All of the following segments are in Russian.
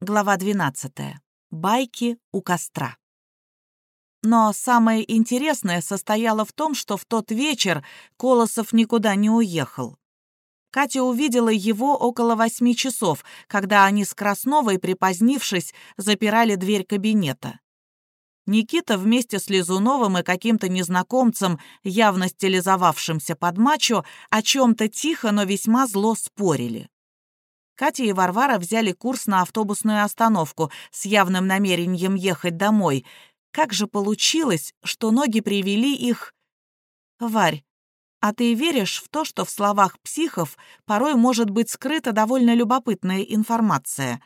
Глава 12. Байки у костра. Но самое интересное состояло в том, что в тот вечер Колосов никуда не уехал. Катя увидела его около восьми часов, когда они с Красновой, припозднившись, запирали дверь кабинета. Никита вместе с Лизуновым и каким-то незнакомцем, явно стилизовавшимся под мачо, о чем-то тихо, но весьма зло спорили. Катя и Варвара взяли курс на автобусную остановку с явным намерением ехать домой. Как же получилось, что ноги привели их... Варь, а ты веришь в то, что в словах психов порой может быть скрыта довольно любопытная информация?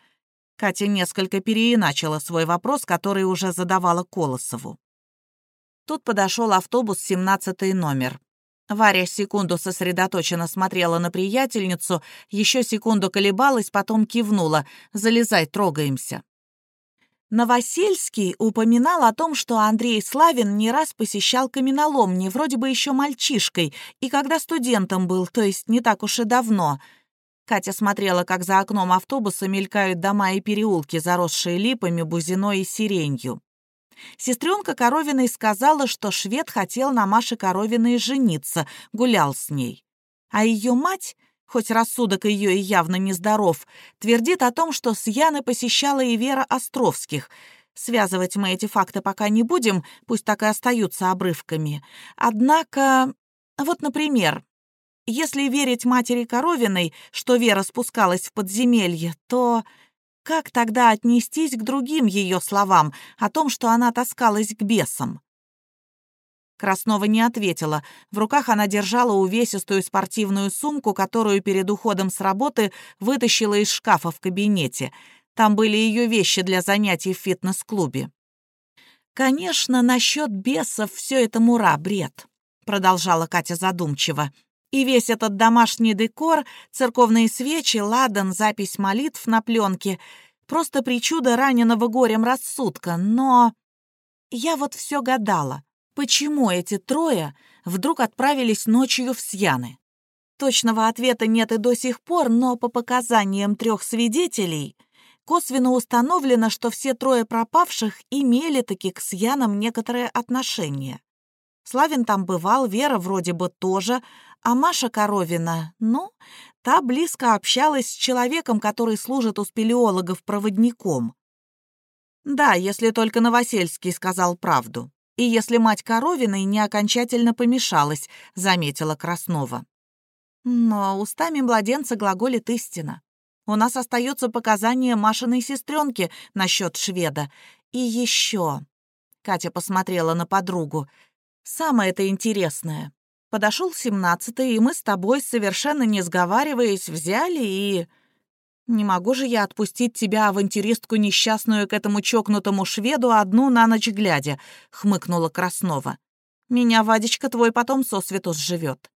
Катя несколько переиначила свой вопрос, который уже задавала Колосову. Тут подошел автобус 17 номер. Варя секунду сосредоточенно смотрела на приятельницу, еще секунду колебалась, потом кивнула. «Залезай, трогаемся». Новосельский упоминал о том, что Андрей Славин не раз посещал каменоломни, вроде бы еще мальчишкой, и когда студентом был, то есть не так уж и давно. Катя смотрела, как за окном автобуса мелькают дома и переулки, заросшие липами, бузиной и сиренью. Сестренка Коровиной сказала, что швед хотел на Маше Коровиной жениться, гулял с ней. А ее мать, хоть рассудок ее и явно нездоров, твердит о том, что с Яной посещала и Вера Островских. Связывать мы эти факты пока не будем, пусть так и остаются обрывками. Однако, вот, например, если верить матери Коровиной, что Вера спускалась в подземелье, то как тогда отнестись к другим ее словам о том, что она таскалась к бесам? Краснова не ответила. В руках она держала увесистую спортивную сумку, которую перед уходом с работы вытащила из шкафа в кабинете. Там были ее вещи для занятий в фитнес-клубе. «Конечно, насчет бесов все это мура, бред», — продолжала Катя задумчиво. И весь этот домашний декор, церковные свечи, ладан, запись молитв на пленке — просто причуда раненого горем рассудка. Но я вот все гадала, почему эти трое вдруг отправились ночью в Сьяны. Точного ответа нет и до сих пор, но по показаниям трех свидетелей косвенно установлено, что все трое пропавших имели таки к Сьянам некоторое отношение. Славин там бывал, Вера вроде бы тоже, а Маша Коровина, ну, та близко общалась с человеком, который служит у спелеологов проводником. Да, если только Новосельский сказал правду. И если мать Коровиной не окончательно помешалась, заметила Краснова. Но устами младенца глаголит истина. У нас остается показание Машиной сестренки насчет шведа. И еще. Катя посмотрела на подругу. Самое-то интересное. Подошел семнадцатый, и мы с тобой, совершенно не сговариваясь, взяли и... Не могу же я отпустить тебя, авантюристку несчастную, к этому чокнутому шведу одну на ночь глядя, — хмыкнула Краснова. Меня, Вадечка, твой потом сосвету сживет.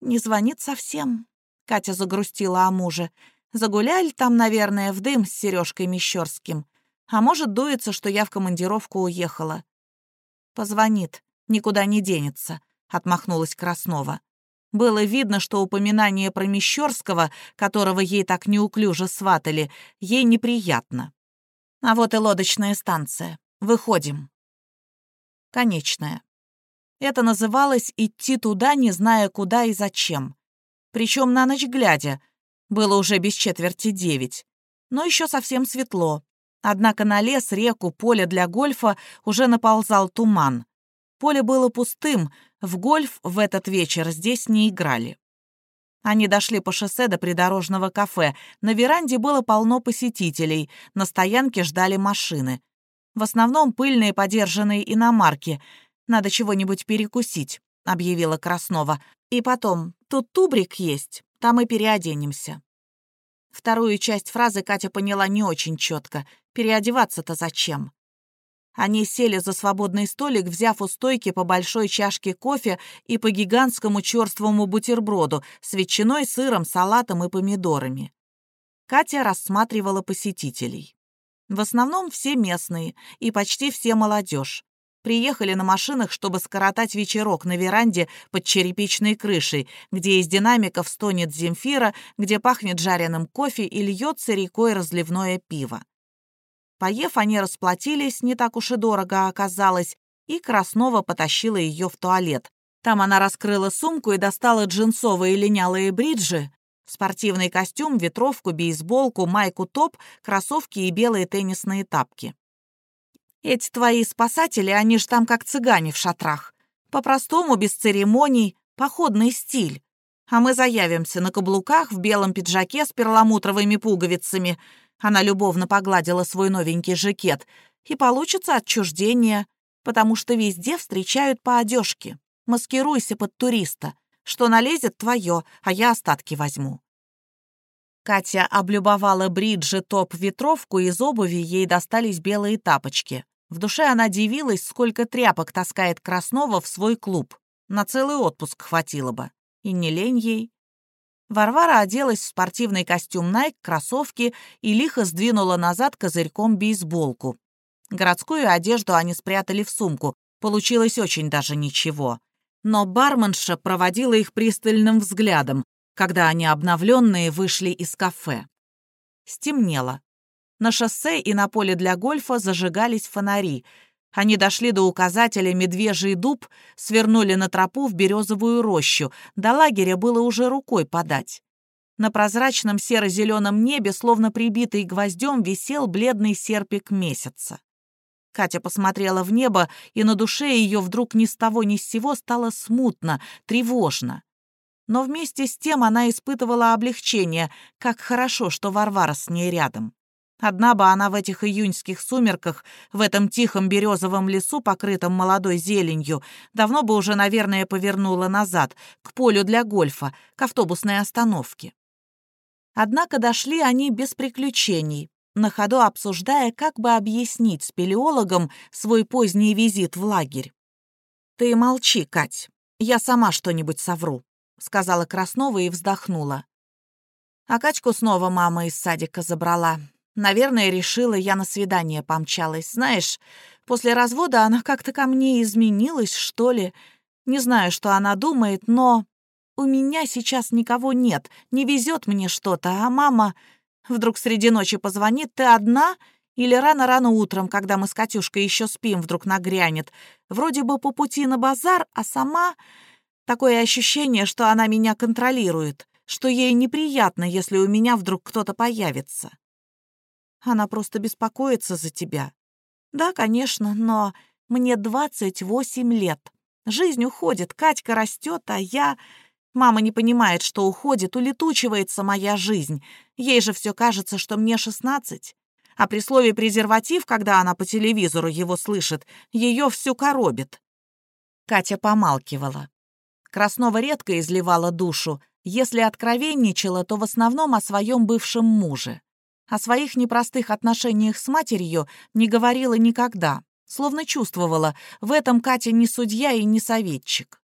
Не звонит совсем. Катя загрустила о муже. Загуляли там, наверное, в дым с Сережкой Мещерским. А может, дуется, что я в командировку уехала. Позвонит никуда не денется», — отмахнулась Краснова. Было видно, что упоминание про Мещерского, которого ей так неуклюже сватали, ей неприятно. А вот и лодочная станция. Выходим. Конечная. Это называлось «идти туда, не зная куда и зачем». Причем на ночь глядя. Было уже без четверти девять. Но еще совсем светло. Однако на лес, реку, поле для гольфа уже наползал туман. Поле было пустым, в гольф в этот вечер здесь не играли. Они дошли по шоссе до придорожного кафе. На веранде было полно посетителей, на стоянке ждали машины. В основном пыльные подержанные иномарки. «Надо чего-нибудь перекусить», — объявила Краснова. «И потом, тут тубрик есть, там и переоденемся». Вторую часть фразы Катя поняла не очень четко. Переодеваться-то зачем? Они сели за свободный столик, взяв у стойки по большой чашке кофе и по гигантскому черствому бутерброду с ветчиной, сыром, салатом и помидорами. Катя рассматривала посетителей. В основном все местные и почти все молодежь. Приехали на машинах, чтобы скоротать вечерок на веранде под черепичной крышей, где из динамиков стонет Земфира, где пахнет жареным кофе и льется рекой разливное пиво. Поев, они расплатились, не так уж и дорого оказалось, и Краснова потащила ее в туалет. Там она раскрыла сумку и достала джинсовые линялые бриджи, спортивный костюм, ветровку, бейсболку, майку-топ, кроссовки и белые теннисные тапки. Эти твои спасатели, они ж там как цыгане в шатрах. По-простому, без церемоний, походный стиль. А мы заявимся на каблуках, в белом пиджаке с перламутровыми пуговицами. Она любовно погладила свой новенький жакет. И получится отчуждение, потому что везде встречают по одежке. Маскируйся под туриста. Что налезет, твое, а я остатки возьму. Катя облюбовала бриджи топ-ветровку, из обуви ей достались белые тапочки. В душе она дивилась, сколько тряпок таскает Краснова в свой клуб. На целый отпуск хватило бы. И не лень ей. Варвара оделась в спортивный костюм Nike, кроссовки и лихо сдвинула назад козырьком бейсболку. Городскую одежду они спрятали в сумку. Получилось очень даже ничего. Но барменша проводила их пристальным взглядом, когда они обновленные вышли из кафе. Стемнело. На шоссе и на поле для гольфа зажигались фонари. Они дошли до указателя «Медвежий дуб», свернули на тропу в березовую рощу. До лагеря было уже рукой подать. На прозрачном серо-зеленом небе, словно прибитый гвоздем, висел бледный серпик месяца. Катя посмотрела в небо, и на душе ее вдруг ни с того ни с сего стало смутно, тревожно. Но вместе с тем она испытывала облегчение, как хорошо, что Варвара с ней рядом. Одна бы она в этих июньских сумерках, в этом тихом березовом лесу, покрытом молодой зеленью, давно бы уже, наверное, повернула назад, к полю для гольфа, к автобусной остановке. Однако дошли они без приключений, на ходу обсуждая, как бы объяснить спелеологам свой поздний визит в лагерь. «Ты молчи, Кать, я сама что-нибудь совру», — сказала Краснова и вздохнула. А Качку снова мама из садика забрала. Наверное, решила, я на свидание помчалась. Знаешь, после развода она как-то ко мне изменилась, что ли. Не знаю, что она думает, но у меня сейчас никого нет, не везет мне что-то, а мама вдруг среди ночи позвонит, ты одна? Или рано-рано утром, когда мы с Катюшкой еще спим, вдруг нагрянет. Вроде бы по пути на базар, а сама... Такое ощущение, что она меня контролирует, что ей неприятно, если у меня вдруг кто-то появится. Она просто беспокоится за тебя. Да, конечно, но мне 28 лет. Жизнь уходит, Катька растет, а я... Мама не понимает, что уходит, улетучивается моя жизнь. Ей же все кажется, что мне 16. А при слове «презерватив», когда она по телевизору его слышит, ее всю коробит. Катя помалкивала. Краснова редко изливала душу. Если откровенничала, то в основном о своем бывшем муже. О своих непростых отношениях с матерью не говорила никогда, словно чувствовала, в этом Катя не судья и не советчик.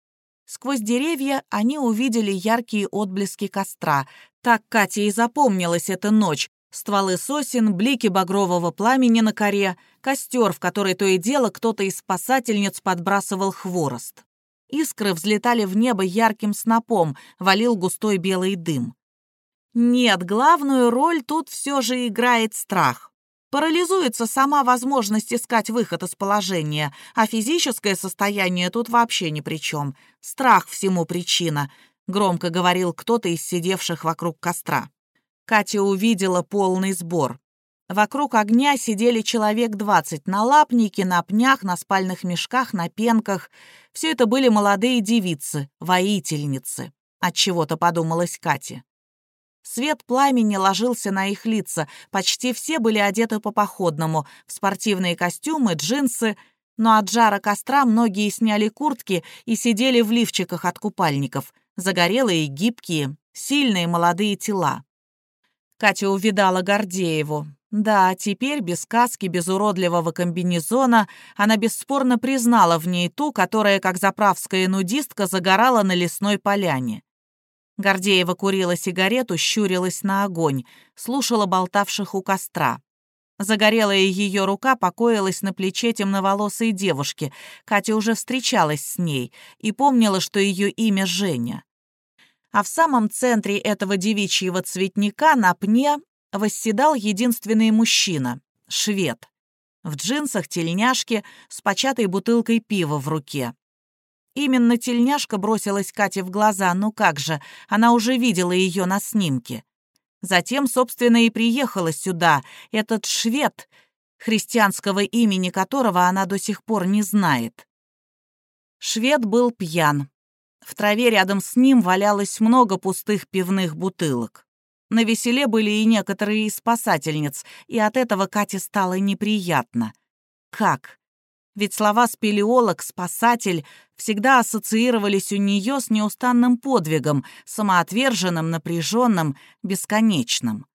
Сквозь деревья они увидели яркие отблески костра. Так Кате и запомнилась эта ночь. Стволы сосен, блики багрового пламени на коре, костер, в который то и дело кто-то из спасательниц подбрасывал хворост. Искры взлетали в небо ярким снопом, валил густой белый дым. Нет, главную роль тут все же играет страх. Парализуется сама возможность искать выход из положения, а физическое состояние тут вообще ни при чем. Страх всему причина, громко говорил кто-то из сидевших вокруг костра. Катя увидела полный сбор. Вокруг огня сидели человек двадцать на лапнике, на пнях, на спальных мешках, на пенках. Все это были молодые девицы, воительницы. От чего то подумалась Кате. Свет пламени ложился на их лица, почти все были одеты по-походному, в спортивные костюмы, джинсы, но от жара костра многие сняли куртки и сидели в лифчиках от купальников, загорелые, гибкие, сильные молодые тела. Катя увидала Гордееву. Да, теперь без каски, без уродливого комбинезона она бесспорно признала в ней ту, которая, как заправская нудистка, загорала на лесной поляне. Гордеева курила сигарету, щурилась на огонь, слушала болтавших у костра. Загорелая ее рука покоилась на плече темноволосой девушки. Катя уже встречалась с ней и помнила, что ее имя Женя. А в самом центре этого девичьего цветника на пне восседал единственный мужчина — швед. В джинсах, тельняшке, с початой бутылкой пива в руке. Именно тельняшка бросилась Кате в глаза, ну как же, она уже видела ее на снимке. Затем, собственно, и приехала сюда, этот швед, христианского имени которого она до сих пор не знает. Швед был пьян. В траве рядом с ним валялось много пустых пивных бутылок. На веселе были и некоторые из спасательниц, и от этого Кате стало неприятно. Как? Ведь слова «спелеолог», «спасатель» всегда ассоциировались у нее с неустанным подвигом, самоотверженным, напряженным, бесконечным.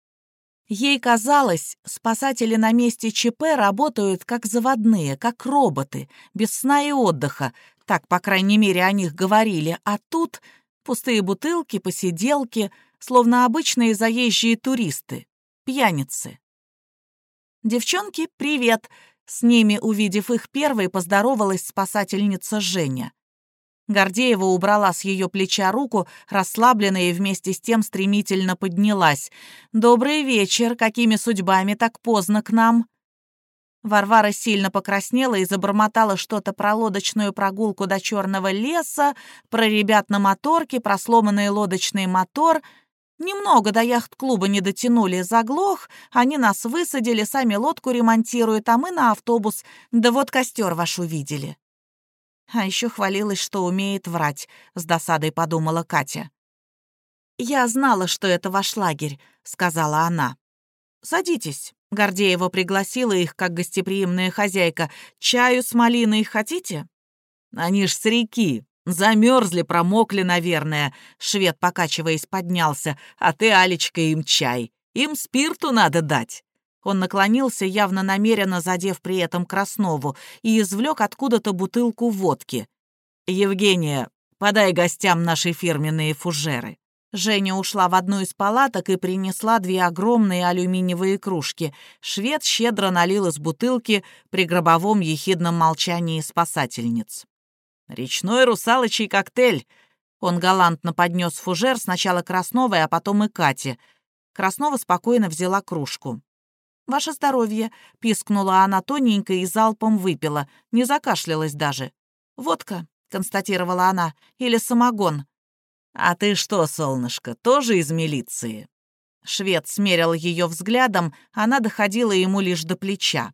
Ей казалось, спасатели на месте ЧП работают как заводные, как роботы, без сна и отдыха, так, по крайней мере, о них говорили, а тут пустые бутылки, посиделки, словно обычные заезжие туристы, пьяницы. «Девчонки, привет!» С ними, увидев их первой, поздоровалась спасательница Женя. Гордеева убрала с ее плеча руку, расслабленная и вместе с тем стремительно поднялась. «Добрый вечер! Какими судьбами так поздно к нам?» Варвара сильно покраснела и забормотала что-то про лодочную прогулку до Черного леса, про ребят на моторке, про сломанный лодочный мотор — Немного до яхт-клуба не дотянули, заглох, они нас высадили, сами лодку ремонтируют, а мы на автобус, да вот костер ваш увидели. А еще хвалилась, что умеет врать, с досадой подумала Катя. «Я знала, что это ваш лагерь», — сказала она. «Садитесь». Гордеева пригласила их, как гостеприимная хозяйка. «Чаю с малиной хотите?» «Они ж с реки», Замерзли, промокли, наверное. Швед, покачиваясь, поднялся. А ты, Алечка, им чай. Им спирту надо дать. Он наклонился, явно намеренно задев при этом Краснову, и извлек откуда-то бутылку водки. «Евгения, подай гостям наши фирменные фужеры». Женя ушла в одну из палаток и принесла две огромные алюминиевые кружки. Швед щедро налил из бутылки при гробовом ехидном молчании спасательниц. «Речной русалочий коктейль!» Он галантно поднес фужер сначала Красновой, а потом и Кате. Краснова спокойно взяла кружку. «Ваше здоровье!» — пискнула она тоненько и залпом выпила, не закашлялась даже. «Водка», — констатировала она, — «или самогон». «А ты что, солнышко, тоже из милиции?» Швед смерил ее взглядом, она доходила ему лишь до плеча.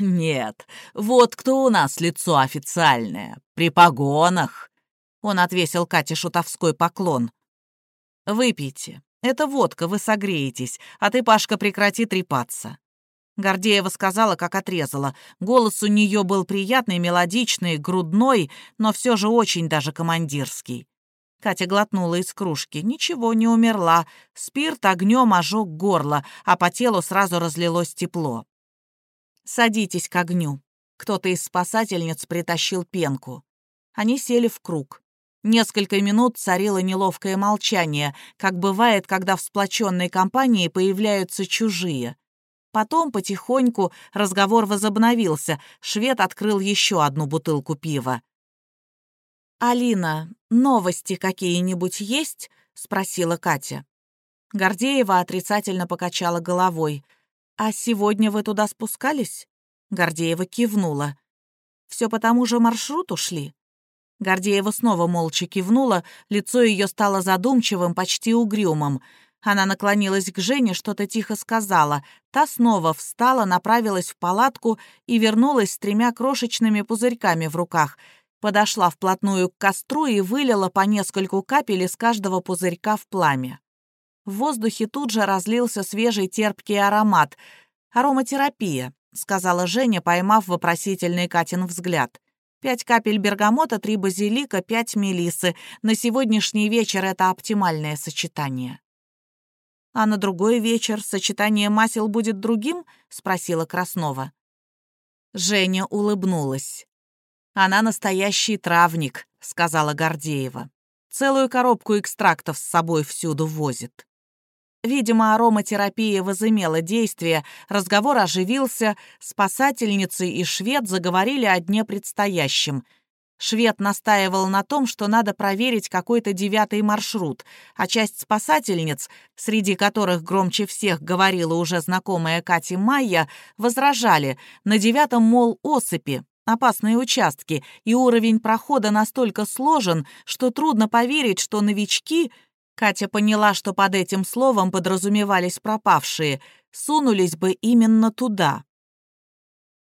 «Нет, вот кто у нас лицо официальное, при погонах!» Он отвесил Кате шутовской поклон. «Выпейте. Это водка, вы согреетесь, а ты, Пашка, прекрати трепаться». Гордеева сказала, как отрезала. Голос у нее был приятный, мелодичный, грудной, но все же очень даже командирский. Катя глотнула из кружки. Ничего, не умерла. Спирт огнем ожег горло, а по телу сразу разлилось тепло. «Садитесь к огню». Кто-то из спасательниц притащил пенку. Они сели в круг. Несколько минут царило неловкое молчание, как бывает, когда в сплоченной компании появляются чужие. Потом, потихоньку, разговор возобновился. Швед открыл еще одну бутылку пива. «Алина, новости какие-нибудь есть?» — спросила Катя. Гордеева отрицательно покачала головой — «А сегодня вы туда спускались?» Гордеева кивнула. «Все по тому же маршруту шли?» Гордеева снова молча кивнула, лицо ее стало задумчивым, почти угрюмым. Она наклонилась к Жене, что-то тихо сказала. Та снова встала, направилась в палатку и вернулась с тремя крошечными пузырьками в руках. Подошла вплотную к костру и вылила по нескольку капель из каждого пузырька в пламя. В воздухе тут же разлился свежий терпкий аромат. «Ароматерапия», — сказала Женя, поймав вопросительный Катин взгляд. «Пять капель бергамота, три базилика, пять мелисы. На сегодняшний вечер это оптимальное сочетание». «А на другой вечер сочетание масел будет другим?» — спросила Краснова. Женя улыбнулась. «Она настоящий травник», — сказала Гордеева. «Целую коробку экстрактов с собой всюду возит». Видимо, ароматерапия возымела действие, разговор оживился, спасательницы и швед заговорили о дне предстоящем. Швед настаивал на том, что надо проверить какой-то девятый маршрут, а часть спасательниц, среди которых громче всех говорила уже знакомая Катя Майя, возражали, на девятом, мол, осыпи, опасные участки, и уровень прохода настолько сложен, что трудно поверить, что новички — Катя поняла, что под этим словом подразумевались пропавшие, сунулись бы именно туда.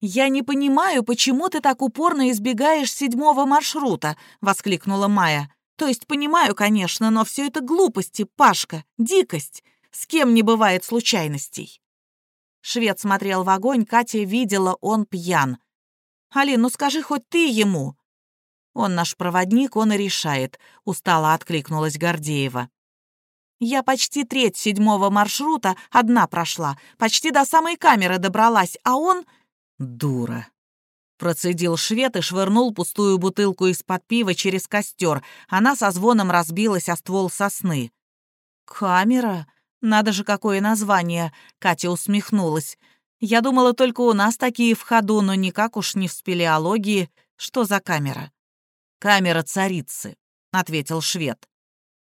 «Я не понимаю, почему ты так упорно избегаешь седьмого маршрута», — воскликнула Майя. «То есть понимаю, конечно, но все это глупости, Пашка, дикость. С кем не бывает случайностей». Швед смотрел в огонь, Катя видела, он пьян. «Алин, ну скажи хоть ты ему». «Он наш проводник, он и решает», — устало откликнулась Гордеева. Я почти треть седьмого маршрута одна прошла, почти до самой камеры добралась, а он... Дура. Процедил швед и швырнул пустую бутылку из-под пива через костер. Она со звоном разбилась о ствол сосны. «Камера? Надо же, какое название!» Катя усмехнулась. «Я думала, только у нас такие в ходу, но никак уж не в спелеологии. Что за камера?» «Камера царицы», — ответил швед.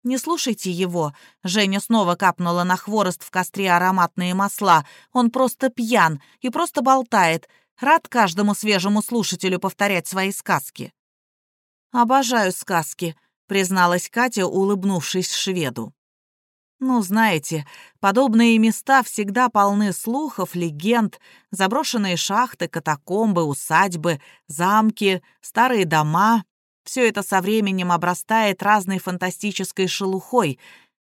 «Не слушайте его!» Женя снова капнула на хворост в костре ароматные масла. «Он просто пьян и просто болтает. Рад каждому свежему слушателю повторять свои сказки». «Обожаю сказки», — призналась Катя, улыбнувшись шведу. «Ну, знаете, подобные места всегда полны слухов, легенд, заброшенные шахты, катакомбы, усадьбы, замки, старые дома, все это со временем обрастает разной фантастической шелухой.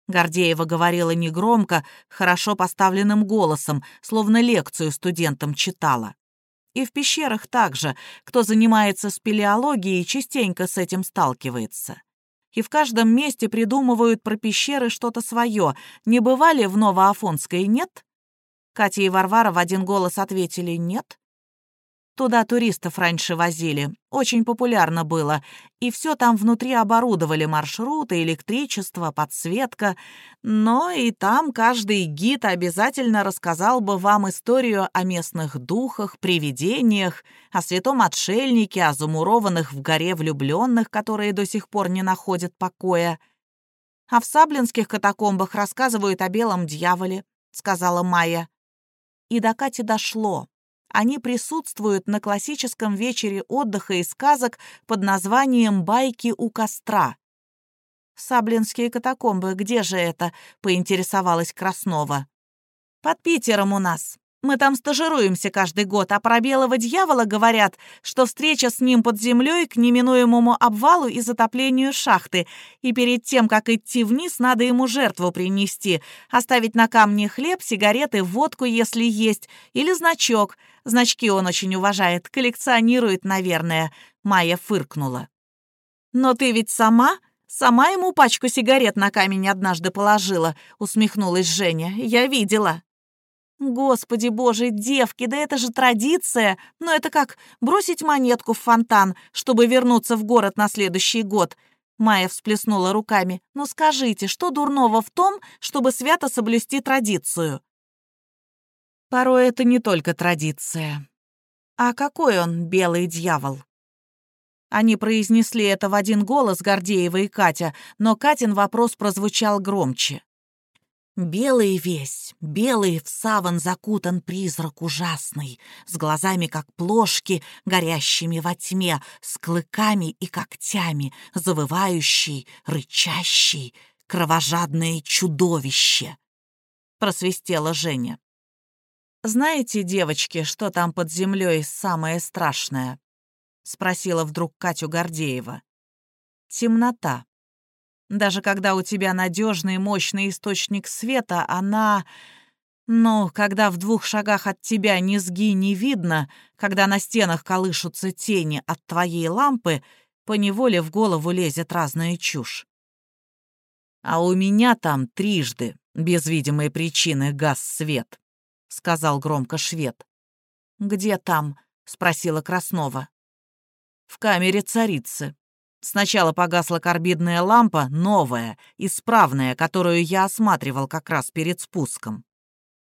Гордеева говорила негромко, хорошо поставленным голосом, словно лекцию студентам читала. И в пещерах также, кто занимается спелеологией, частенько с этим сталкивается. И в каждом месте придумывают про пещеры что-то свое. Не бывали в Новоафонской, нет? Катя и Варвара в один голос ответили «нет». Туда туристов раньше возили, очень популярно было, и все там внутри оборудовали. Маршруты, электричество, подсветка, но и там каждый гид обязательно рассказал бы вам историю о местных духах, привидениях, о святом отшельнике, о замурованных в горе влюбленных, которые до сих пор не находят покоя. А в саблинских катакомбах рассказывают о белом дьяволе, сказала Майя. И до Кати дошло они присутствуют на классическом вечере отдыха и сказок под названием «Байки у костра». «Саблинские катакомбы, где же это?» — поинтересовалась Краснова. «Под Питером у нас. Мы там стажируемся каждый год, а про белого дьявола говорят, что встреча с ним под землей к неминуемому обвалу и затоплению шахты, и перед тем, как идти вниз, надо ему жертву принести, оставить на камне хлеб, сигареты, водку, если есть, или значок. Значки он очень уважает, коллекционирует, наверное», — Майя фыркнула. «Но ты ведь сама...» «Сама ему пачку сигарет на камень однажды положила», — усмехнулась Женя. «Я видела». Господи боже, девки, да это же традиция. Но это как бросить монетку в фонтан, чтобы вернуться в город на следующий год. Майя всплеснула руками. «Ну скажите, что дурного в том, чтобы свято соблюсти традицию?» Порой это не только традиция. А какой он, белый дьявол? Они произнесли это в один голос, Гордеева и Катя, но Катин вопрос прозвучал громче. Белый весь, белый в саван закутан призрак ужасный, с глазами, как плошки, горящими во тьме, с клыками и когтями, завывающий, рычащий, кровожадное чудовище. Просвистела Женя. «Знаете, девочки, что там под землей самое страшное?» — спросила вдруг Катю Гордеева. «Темнота. Даже когда у тебя надежный мощный источник света, она... Ну, когда в двух шагах от тебя низги не видно, когда на стенах колышутся тени от твоей лампы, поневоле в голову лезет разная чушь. «А у меня там трижды, без видимой причины, газ свет», — сказал громко швед. «Где там?» — спросила Краснова. «В камере царицы. Сначала погасла карбидная лампа, новая, исправная, которую я осматривал как раз перед спуском.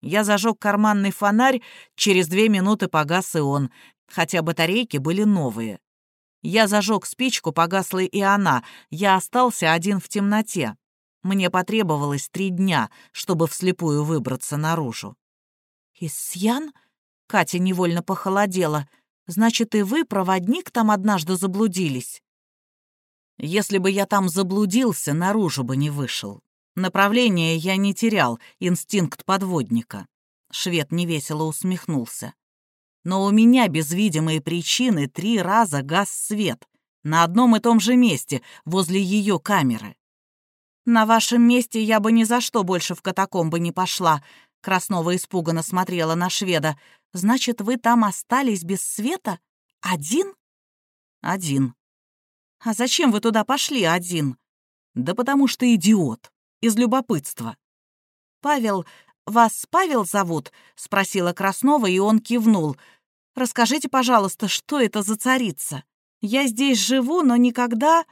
Я зажег карманный фонарь, через две минуты погас и он, хотя батарейки были новые. Я зажег спичку, погасла и она, я остался один в темноте. Мне потребовалось три дня, чтобы вслепую выбраться наружу. «Исьян?» — Катя невольно похолодела. «Значит, и вы, проводник, там однажды заблудились?» «Если бы я там заблудился, наружу бы не вышел. Направление я не терял, инстинкт подводника». Швед невесело усмехнулся. «Но у меня без видимой причины три раза газ свет, на одном и том же месте, возле ее камеры. «На вашем месте я бы ни за что больше в катакомбы не пошла», — Краснова испуганно смотрела на шведа. «Значит, вы там остались без света? Один?» «Один». «А зачем вы туда пошли один?» «Да потому что идиот. Из любопытства». «Павел, вас Павел зовут?» — спросила Краснова, и он кивнул. «Расскажите, пожалуйста, что это за царица? Я здесь живу, но никогда...»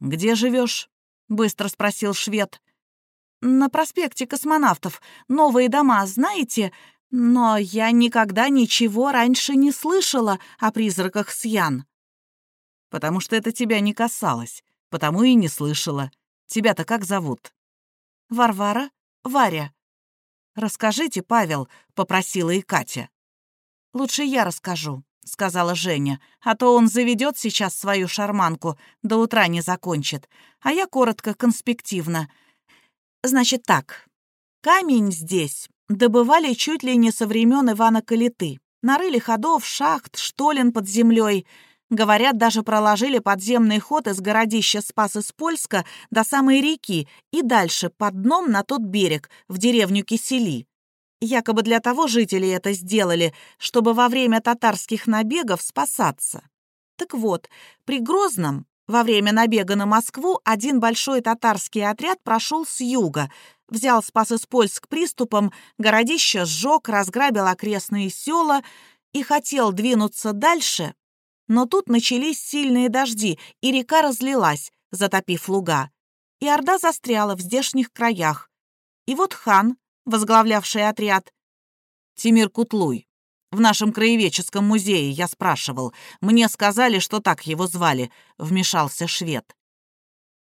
«Где живешь? быстро спросил швед. «На проспекте космонавтов. Новые дома, знаете? Но я никогда ничего раньше не слышала о призраках Сьян». «Потому что это тебя не касалось, потому и не слышала. Тебя-то как зовут?» «Варвара? Варя». «Расскажите, Павел», — попросила и Катя. «Лучше я расскажу», — сказала Женя, «а то он заведет сейчас свою шарманку, до утра не закончит, а я коротко, конспективно. Значит так, камень здесь добывали чуть ли не со времен Ивана Калиты. Нарыли ходов, шахт, штолен под землей. Говорят, даже проложили подземный ход из городища Спас из Польска до самой реки и дальше, под дном на тот берег, в деревню Кисели. Якобы для того жители это сделали, чтобы во время татарских набегов спасаться. Так вот, при Грозном во время набега на Москву один большой татарский отряд прошел с юга, взял Спас-Испольск приступом, городище сжег, разграбил окрестные села и хотел двинуться дальше, но тут начались сильные дожди, и река разлилась, затопив луга, и Орда застряла в здешних краях. И вот хан, возглавлявший отряд. Тимир Кутлуй. В нашем краеведческом музее я спрашивал. Мне сказали, что так его звали, вмешался швед.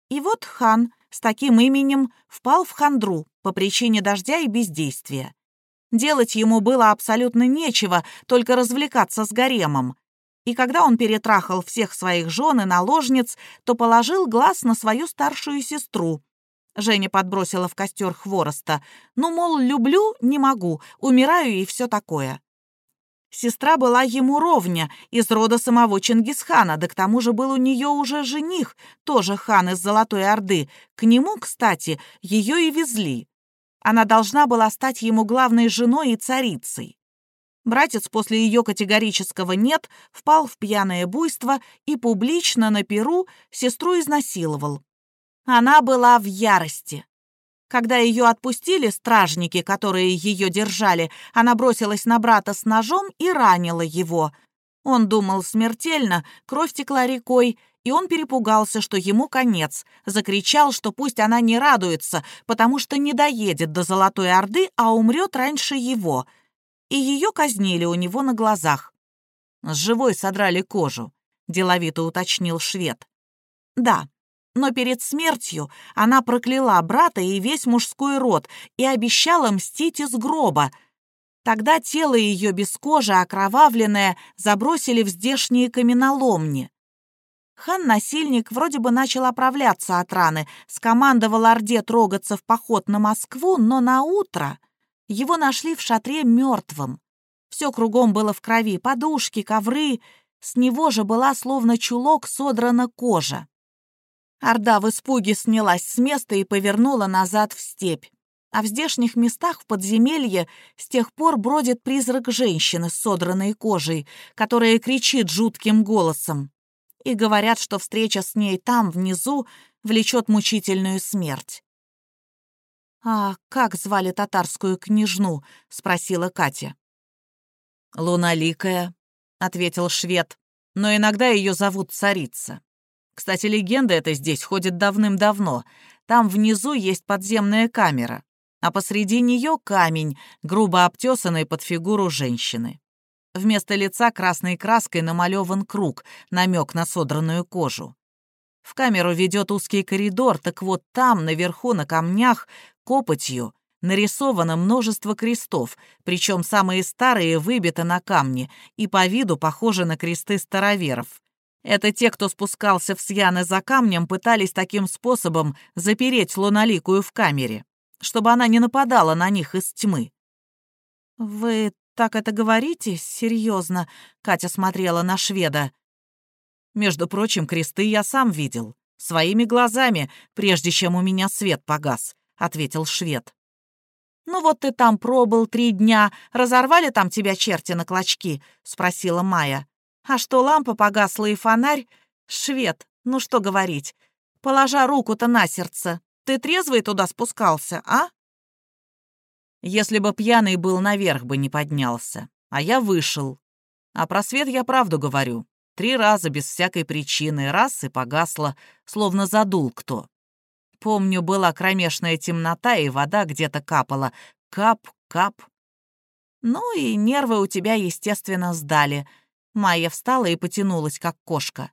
И вот хан с таким именем впал в хандру по причине дождя и бездействия. Делать ему было абсолютно нечего, только развлекаться с гаремом. И когда он перетрахал всех своих жен и наложниц, то положил глаз на свою старшую сестру, Женя подбросила в костер хвороста. «Ну, мол, люблю, не могу, умираю и все такое». Сестра была ему ровня, из рода самого Чингисхана, да к тому же был у нее уже жених, тоже хан из Золотой Орды. К нему, кстати, ее и везли. Она должна была стать ему главной женой и царицей. Братец после ее категорического «нет» впал в пьяное буйство и публично на перу сестру изнасиловал. Она была в ярости. Когда ее отпустили стражники, которые ее держали, она бросилась на брата с ножом и ранила его. Он думал смертельно, кровь текла рекой, и он перепугался, что ему конец. Закричал, что пусть она не радуется, потому что не доедет до Золотой Орды, а умрет раньше его. И ее казнили у него на глазах. С живой содрали кожу, деловито уточнил швед. Да, но перед смертью она прокляла брата и весь мужской род и обещала мстить из гроба. Тогда тело ее без кожи, окровавленное, забросили в здешние каменоломни. Хан-насильник вроде бы начал оправляться от раны, скомандовал Орде трогаться в поход на Москву, но на утро его нашли в шатре мертвым. Все кругом было в крови, подушки, ковры, с него же была словно чулок содрана кожа. Орда в испуге снялась с места и повернула назад в степь. А в здешних местах в подземелье с тех пор бродит призрак женщины с содранной кожей, которая кричит жутким голосом. И говорят, что встреча с ней там, внизу, влечет мучительную смерть. «А как звали татарскую княжну?» — спросила Катя. «Луналикая», — ответил швед, «но иногда ее зовут царица. Кстати, легенда эта здесь ходит давным-давно. Там внизу есть подземная камера, а посреди нее камень, грубо обтесанный под фигуру женщины. Вместо лица красной краской намалеван круг, намек на содранную кожу. В камеру ведет узкий коридор, так вот там, наверху, на камнях, копотью, нарисовано множество крестов, причем самые старые выбиты на камне и по виду похожи на кресты староверов. Это те, кто спускался в Сьяны за камнем, пытались таким способом запереть луналикую в камере, чтобы она не нападала на них из тьмы. «Вы так это говорите? Серьезно?» — Катя смотрела на шведа. «Между прочим, кресты я сам видел. Своими глазами, прежде чем у меня свет погас», — ответил швед. «Ну вот ты там пробыл три дня. Разорвали там тебя черти на клочки?» — спросила Майя. «А что, лампа погасла и фонарь? Швед, ну что говорить. Положа руку-то на сердце, ты трезвый туда спускался, а?» Если бы пьяный был, наверх бы не поднялся. А я вышел. А про свет я правду говорю. Три раза без всякой причины, раз и погасло, словно задул кто. Помню, была кромешная темнота, и вода где-то капала. Кап, кап. Ну и нервы у тебя, естественно, сдали. Майя встала и потянулась, как кошка.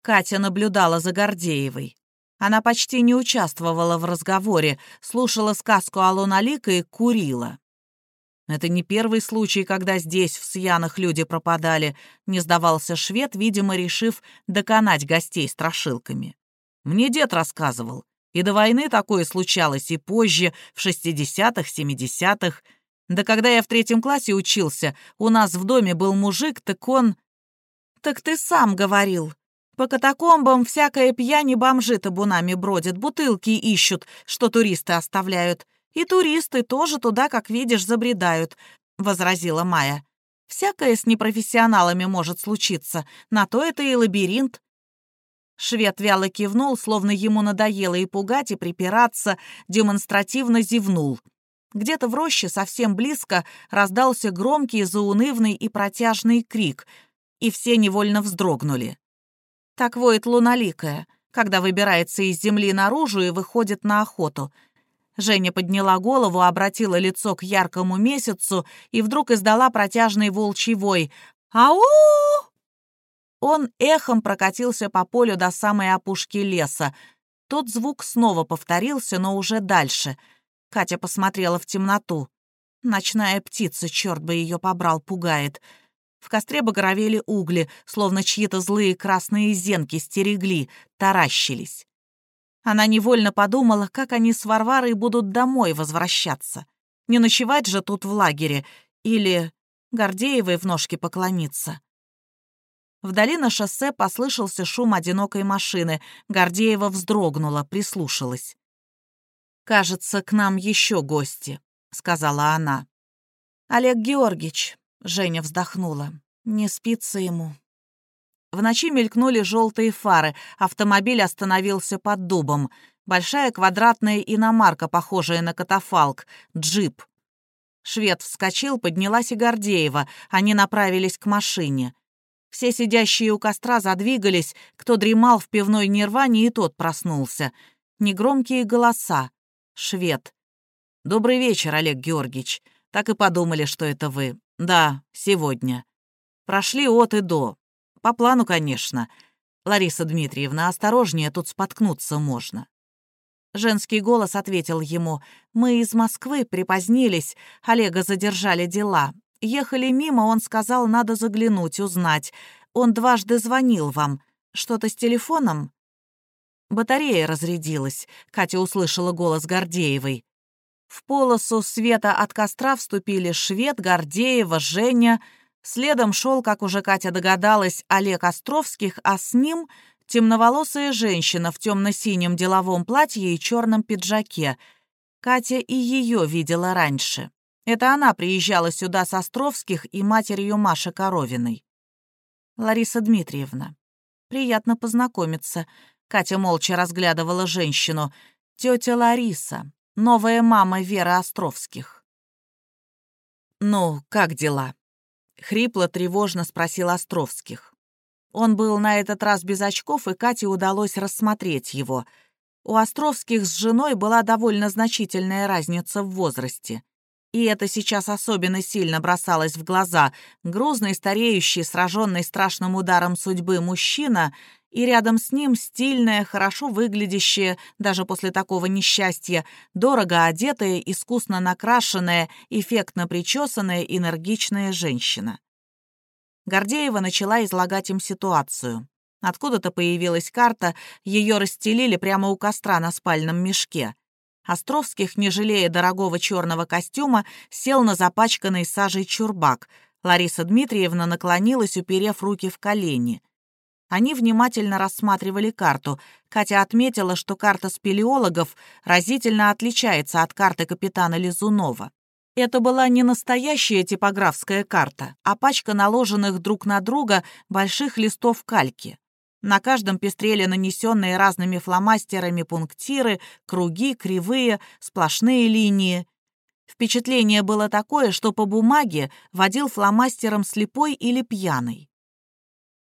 Катя наблюдала за Гордеевой. Она почти не участвовала в разговоре, слушала сказку о Луналика и курила. Это не первый случай, когда здесь, в Сьянах, люди пропадали, не сдавался швед, видимо, решив доконать гостей страшилками. Мне дед рассказывал. И до войны такое случалось, и позже, в 60-х, 70-х. Да когда я в третьем классе учился, у нас в доме был мужик, так он... Так ты сам говорил. По катакомбам всякая пьяни бомжи табунами бродят, бутылки ищут, что туристы оставляют. И туристы тоже туда, как видишь, забредают, — возразила Майя. Всякое с непрофессионалами может случиться, на то это и лабиринт. Швед вяло кивнул, словно ему надоело и пугать, и припираться, демонстративно зевнул. Где-то в роще совсем близко раздался громкий, заунывный и протяжный крик, и все невольно вздрогнули. Так воет луналикая, когда выбирается из земли наружу и выходит на охоту. Женя подняла голову, обратила лицо к яркому месяцу и вдруг издала протяжный волчий вой. «Ау!» Он эхом прокатился по полю до самой опушки леса. Тот звук снова повторился, но уже дальше. Катя посмотрела в темноту. Ночная птица, черт бы ее побрал, пугает. В костре багровели угли, словно чьи-то злые красные зенки стерегли, таращились. Она невольно подумала, как они с Варварой будут домой возвращаться. Не ночевать же тут в лагере. Или Гордеевой в ножке поклониться. Вдали на шоссе послышался шум одинокой машины. Гордеева вздрогнула, прислушалась. «Кажется, к нам еще гости», — сказала она. «Олег Георгиевич», — Женя вздохнула, — «не спится ему». В ночи мелькнули желтые фары, автомобиль остановился под дубом. Большая квадратная иномарка, похожая на катафалк, джип. Швед вскочил, поднялась и Гордеева. Они направились к машине. Все сидящие у костра задвигались, кто дремал в пивной нирване, и тот проснулся. Негромкие голоса. Швед. «Добрый вечер, Олег Георгиевич. Так и подумали, что это вы. Да, сегодня. Прошли от и до. По плану, конечно. Лариса Дмитриевна, осторожнее, тут споткнуться можно». Женский голос ответил ему. «Мы из Москвы припозднились. Олега задержали дела. Ехали мимо, он сказал, надо заглянуть, узнать. Он дважды звонил вам. Что-то с телефоном?» Батарея разрядилась, Катя услышала голос Гордеевой. В полосу света от костра вступили Швед, Гордеева, Женя. Следом шел, как уже Катя догадалась, Олег Островских, а с ним темноволосая женщина в темно-синем деловом платье и черном пиджаке. Катя и ее видела раньше. Это она приезжала сюда с Островских и матерью Маши Коровиной. Лариса Дмитриевна. Приятно познакомиться. Катя молча разглядывала женщину. Тетя Лариса, новая мама Веры Островских. «Ну, как дела?» — хрипло, тревожно спросил Островских. Он был на этот раз без очков, и Кате удалось рассмотреть его. У Островских с женой была довольно значительная разница в возрасте. И это сейчас особенно сильно бросалось в глаза. Грузный, стареющий, сраженный страшным ударом судьбы мужчина и рядом с ним стильная, хорошо выглядящая, даже после такого несчастья, дорого одетая, искусно накрашенная, эффектно причесанная, энергичная женщина. Гордеева начала излагать им ситуацию. Откуда-то появилась карта, ее расстелили прямо у костра на спальном мешке. Островских, не жалея дорогого черного костюма, сел на запачканный сажей чурбак. Лариса Дмитриевна наклонилась, уперев руки в колени. Они внимательно рассматривали карту. Катя отметила, что карта спелеологов разительно отличается от карты капитана Лизунова. Это была не настоящая типографская карта, а пачка наложенных друг на друга больших листов кальки. На каждом пестрели нанесенные разными фломастерами пунктиры, круги, кривые, сплошные линии. Впечатление было такое, что по бумаге водил фломастером слепой или пьяный.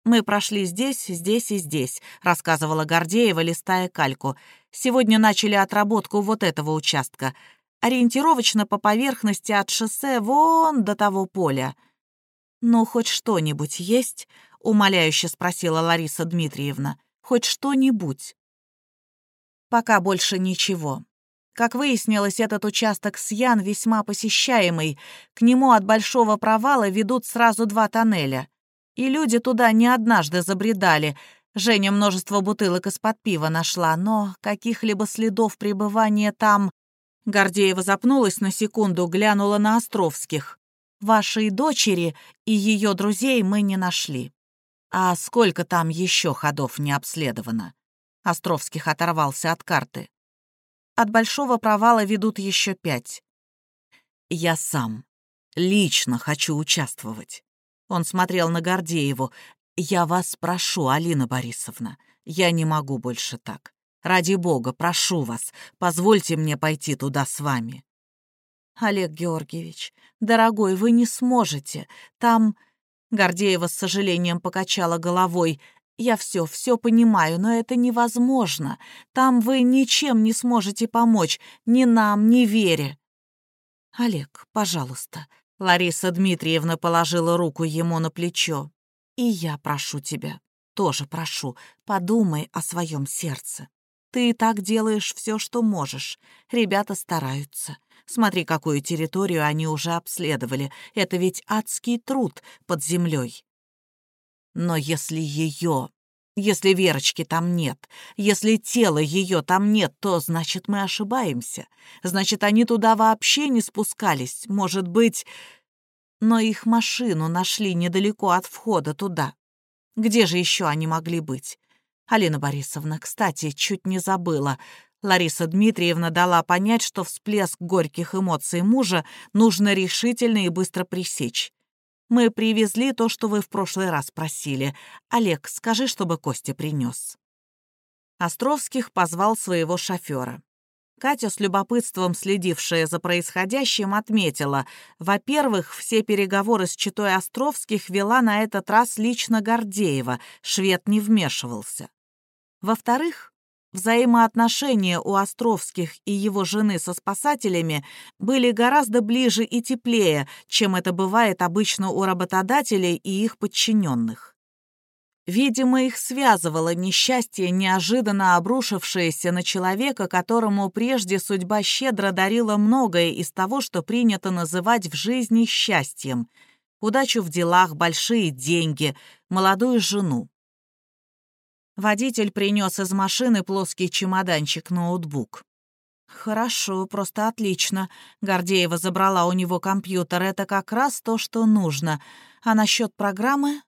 «Мы прошли здесь, здесь и здесь», — рассказывала Гордеева, листая кальку. «Сегодня начали отработку вот этого участка. Ориентировочно по поверхности от шоссе вон до того поля». «Ну, хоть что-нибудь есть?» — умоляюще спросила Лариса Дмитриевна. «Хоть что-нибудь?» «Пока больше ничего. Как выяснилось, этот участок с Ян весьма посещаемый. К нему от большого провала ведут сразу два тоннеля. И люди туда не однажды забредали. Женя множество бутылок из-под пива нашла, но каких-либо следов пребывания там... Гордеева запнулась на секунду, глянула на Островских. Вашей дочери и ее друзей мы не нашли. А сколько там еще ходов не обследовано? Островских оторвался от карты. От большого провала ведут еще пять. Я сам лично хочу участвовать. Он смотрел на Гордееву. «Я вас прошу, Алина Борисовна, я не могу больше так. Ради бога, прошу вас, позвольте мне пойти туда с вами». «Олег Георгиевич, дорогой, вы не сможете. Там...» Гордеева с сожалением покачала головой. «Я все, все понимаю, но это невозможно. Там вы ничем не сможете помочь, ни нам, ни Вере». «Олег, пожалуйста, Лариса Дмитриевна положила руку ему на плечо. «И я прошу тебя, тоже прошу, подумай о своем сердце. Ты и так делаешь все, что можешь. Ребята стараются. Смотри, какую территорию они уже обследовали. Это ведь адский труд под землей. Но если ее, если Верочки там нет, если тела ее там нет, то значит мы ошибаемся. Значит, они туда вообще не спускались. Может быть, но их машину нашли недалеко от входа туда. Где же еще они могли быть? Алина Борисовна, кстати, чуть не забыла. Лариса Дмитриевна дала понять, что всплеск горьких эмоций мужа нужно решительно и быстро пресечь. Мы привезли то, что вы в прошлый раз просили. Олег, скажи, чтобы Костя принес. Островских позвал своего шофера. Катя, с любопытством следившая за происходящим, отметила, во-первых, все переговоры с Читой Островских вела на этот раз лично Гордеева, швед не вмешивался. Во-вторых, взаимоотношения у Островских и его жены со спасателями были гораздо ближе и теплее, чем это бывает обычно у работодателей и их подчиненных. Видимо, их связывало несчастье, неожиданно обрушившееся на человека, которому прежде судьба щедро дарила многое из того, что принято называть в жизни счастьем. Удачу в делах, большие деньги, молодую жену. Водитель принес из машины плоский чемоданчик-ноутбук. «Хорошо, просто отлично». Гордеева забрала у него компьютер. «Это как раз то, что нужно. А насчет программы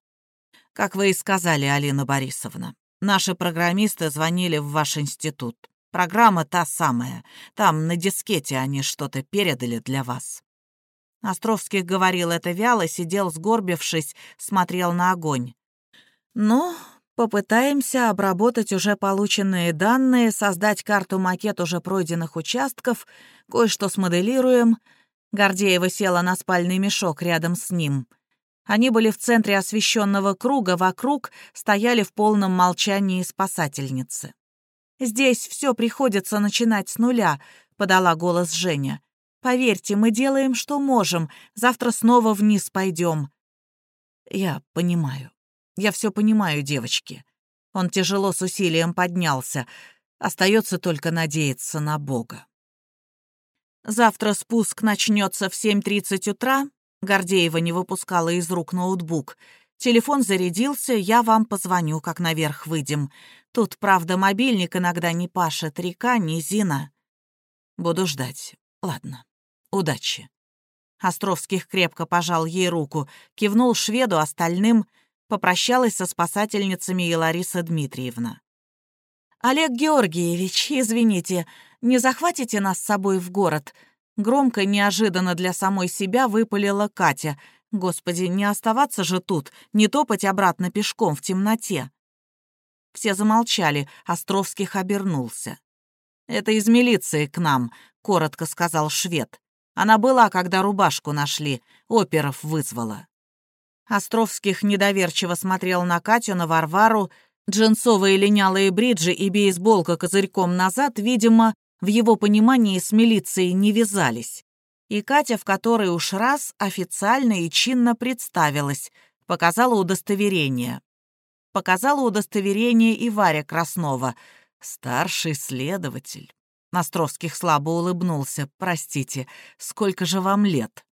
как вы и сказали, Алина Борисовна, наши программисты звонили в ваш институт. Программа та самая. Там на дискете они что-то передали для вас. Островских говорил это вяло, сидел сгорбившись, смотрел на огонь. «Ну, попытаемся обработать уже полученные данные, создать карту-макет уже пройденных участков, кое-что смоделируем». Гордеева села на спальный мешок рядом с ним. Они были в центре освещенного круга, вокруг стояли в полном молчании спасательницы. «Здесь все приходится начинать с нуля», — подала голос Женя. «Поверьте, мы делаем, что можем. Завтра снова вниз пойдем». «Я понимаю. Я все понимаю, девочки». Он тяжело с усилием поднялся. Остается только надеяться на Бога. Завтра спуск начнется в 7.30 утра. Гордеева не выпускала из рук ноутбук. Телефон зарядился, я вам позвоню, как наверх выйдем. Тут, правда, мобильник иногда не пашет, река, низина. Буду ждать. Ладно. Удачи. Островских крепко пожал ей руку, кивнул шведу, остальным попрощалась со спасательницами и Лариса Дмитриевна. «Олег Георгиевич, извините, не захватите нас с собой в город?» Громко, неожиданно для самой себя выпалила Катя. «Господи, не оставаться же тут, не топать обратно пешком в темноте!» Все замолчали, Островских обернулся. «Это из милиции к нам», — коротко сказал швед. «Она была, когда рубашку нашли, оперов вызвала». Островских недоверчиво смотрел на Катю, на Варвару, Джинсовые линялые бриджи и бейсболка козырьком назад, видимо, в его понимании с милицией не вязались. И Катя в которой уж раз официально и чинно представилась, показала удостоверение. Показала удостоверение и Варя Краснова, старший следователь. Островских слабо улыбнулся. «Простите, сколько же вам лет?»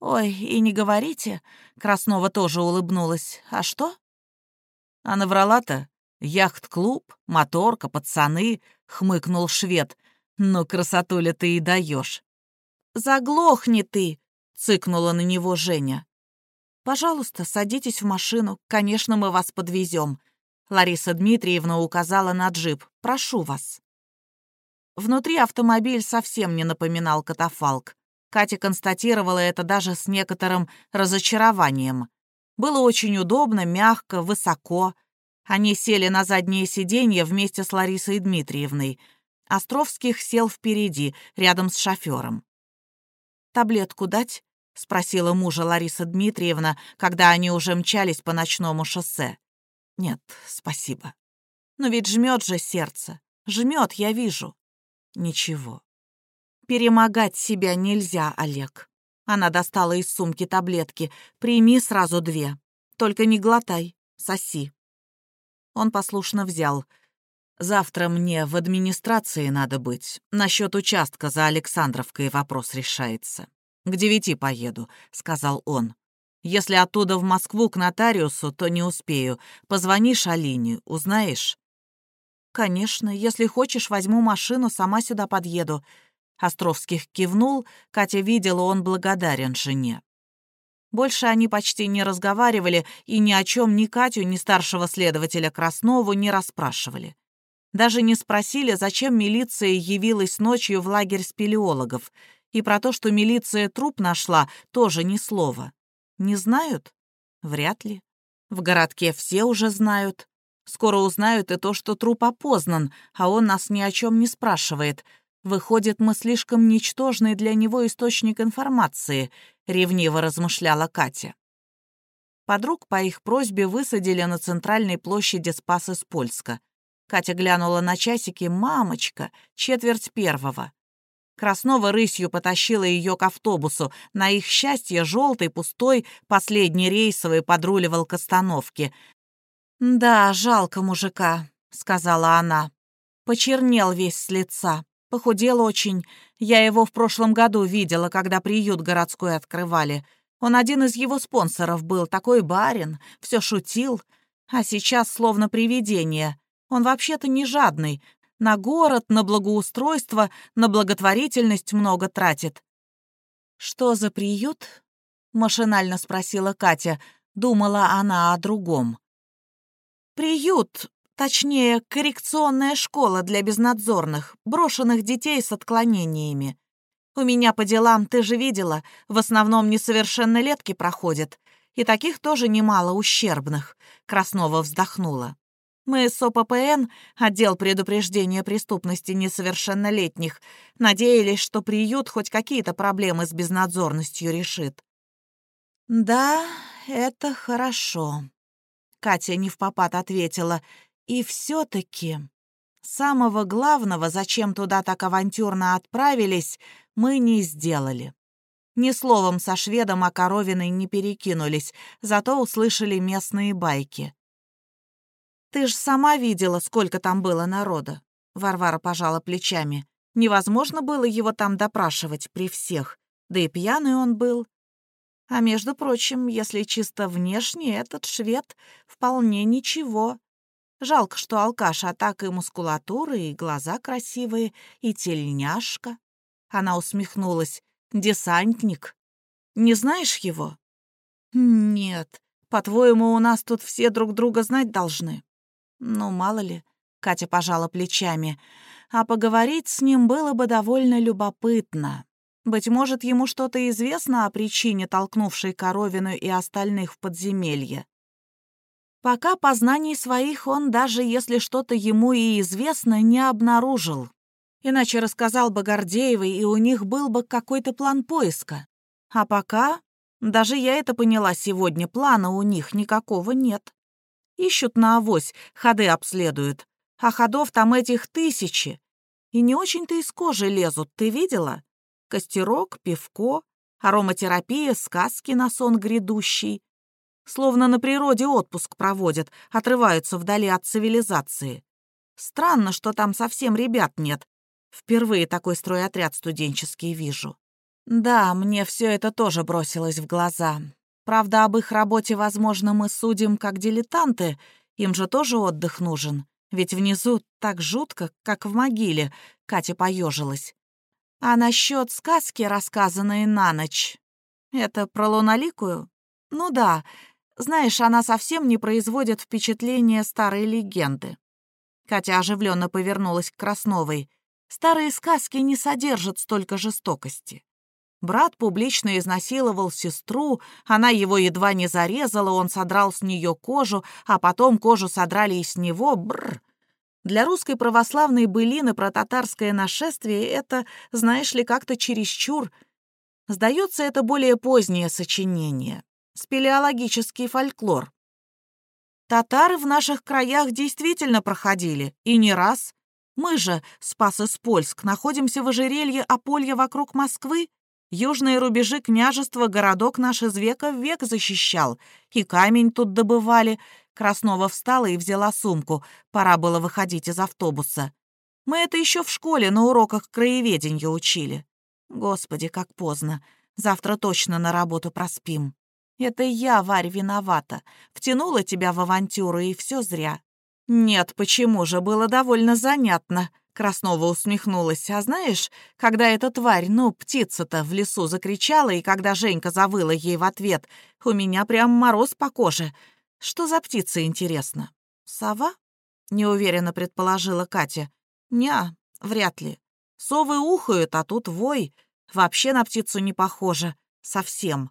«Ой, и не говорите». Краснова тоже улыбнулась. «А что?» А наврала-то? Яхт-клуб, моторка, пацаны, хмыкнул швед. Но красотуля ты и даешь. Заглохни ты, цыкнула на него Женя. Пожалуйста, садитесь в машину, конечно, мы вас подвезем. Лариса Дмитриевна указала на джип. Прошу вас. Внутри автомобиль совсем не напоминал катафалк. Катя констатировала это даже с некоторым разочарованием. Было очень удобно, мягко, высоко. Они сели на заднее сиденье вместе с Ларисой Дмитриевной. Островских сел впереди, рядом с шофером. «Таблетку дать?» — спросила мужа Лариса Дмитриевна, когда они уже мчались по ночному шоссе. «Нет, спасибо. Но ведь жмет же сердце. Жмет, я вижу». «Ничего. Перемогать себя нельзя, Олег. Она достала из сумки таблетки. «Прими сразу две. Только не глотай. Соси». Он послушно взял. «Завтра мне в администрации надо быть. Насчет участка за Александровкой вопрос решается. К девяти поеду», — сказал он. «Если оттуда в Москву к нотариусу, то не успею. Позвонишь Алине, узнаешь?» «Конечно. Если хочешь, возьму машину, сама сюда подъеду. Островских кивнул, Катя видела, он благодарен жене. Больше они почти не разговаривали и ни о чем ни Катю, ни старшего следователя Краснову не расспрашивали. Даже не спросили, зачем милиция явилась ночью в лагерь спелеологов, и про то, что милиция труп нашла, тоже ни слова. Не знают? Вряд ли. В городке все уже знают. Скоро узнают и то, что труп опознан, а он нас ни о чем не спрашивает, Выходит, мы слишком ничтожный для него источник информации, ревниво размышляла Катя. Подруг по их просьбе высадили на центральной площади Спас из Польска. Катя глянула на часики «Мамочка, четверть первого». Краснова рысью потащила ее к автобусу. На их счастье, желтый, пустой, последний рейсовый подруливал к остановке. «Да, жалко мужика», — сказала она. Почернел весь с лица. Похудел очень. Я его в прошлом году видела, когда приют городской открывали. Он один из его спонсоров был, такой барин, все шутил. А сейчас словно привидение. Он вообще-то не жадный. На город, на благоустройство, на благотворительность много тратит. «Что за приют?» — машинально спросила Катя. Думала она о другом. «Приют Точнее, коррекционная школа для безнадзорных, брошенных детей с отклонениями. У меня по делам, ты же видела, в основном несовершеннолетки проходят. И таких тоже немало ущербных», — Краснова вздохнула. «Мы с ОППН, отдел предупреждения преступности несовершеннолетних, надеялись, что приют хоть какие-то проблемы с безнадзорностью решит». «Да, это хорошо», — Катя не в попад ответила. «И все-таки самого главного, зачем туда так авантюрно отправились, мы не сделали». Ни словом со шведом о коровиной не перекинулись, зато услышали местные байки. «Ты ж сама видела, сколько там было народа», — Варвара пожала плечами. «Невозможно было его там допрашивать при всех, да и пьяный он был. А между прочим, если чисто внешне, этот швед вполне ничего. Жалко, что алкаш, а так и мускулатура, и глаза красивые, и тельняшка». Она усмехнулась. Десантник. Не знаешь его? Нет. По-твоему, у нас тут все друг друга знать должны? Ну, мало ли. Катя пожала плечами. А поговорить с ним было бы довольно любопытно. Быть может, ему что-то известно о причине, толкнувшей Коровину и остальных в подземелье. Пока познаний своих он, даже если что-то ему и известно, не обнаружил. Иначе рассказал бы Гордеевой, и у них был бы какой-то план поиска. А пока, даже я это поняла сегодня, плана у них никакого нет. Ищут на авось, ходы обследуют. А ходов там этих тысячи. И не очень-то из кожи лезут, ты видела? Костерок, пивко, ароматерапия, сказки на сон грядущий. Словно на природе отпуск проводят, отрываются вдали от цивилизации. Странно, что там совсем ребят нет, Впервые такой стройотряд студенческий вижу. Да, мне все это тоже бросилось в глаза. Правда, об их работе, возможно, мы судим как дилетанты, им же тоже отдых нужен. Ведь внизу так жутко, как в могиле, Катя поежилась. А насчет сказки, рассказанной на ночь, это про луналикую? Ну да, знаешь, она совсем не производит впечатления старой легенды. Катя оживленно повернулась к Красновой. Старые сказки не содержат столько жестокости. Брат публично изнасиловал сестру, она его едва не зарезала, он содрал с нее кожу, а потом кожу содрали и с него. Бррр. Для русской православной былины про татарское нашествие это, знаешь ли, как-то чересчур. Сдается это более позднее сочинение. Спелеологический фольклор. Татары в наших краях действительно проходили, и не раз. Мы же, Спас-Испольск, находимся в ожерелье Аполья вокруг Москвы. Южные рубежи княжества городок наш из века в век защищал. И камень тут добывали. Краснова встала и взяла сумку. Пора было выходить из автобуса. Мы это еще в школе на уроках краеведения учили. Господи, как поздно. Завтра точно на работу проспим. Это я, Варь, виновата. Втянула тебя в авантюру, и все зря. «Нет, почему же, было довольно занятно», — Краснова усмехнулась. «А знаешь, когда эта тварь, ну, птица-то, в лесу закричала, и когда Женька завыла ей в ответ, у меня прям мороз по коже. Что за птица, интересно? Сова?» — неуверенно предположила Катя. «Ня, вряд ли. Совы ухают, а тут вой. Вообще на птицу не похоже. Совсем.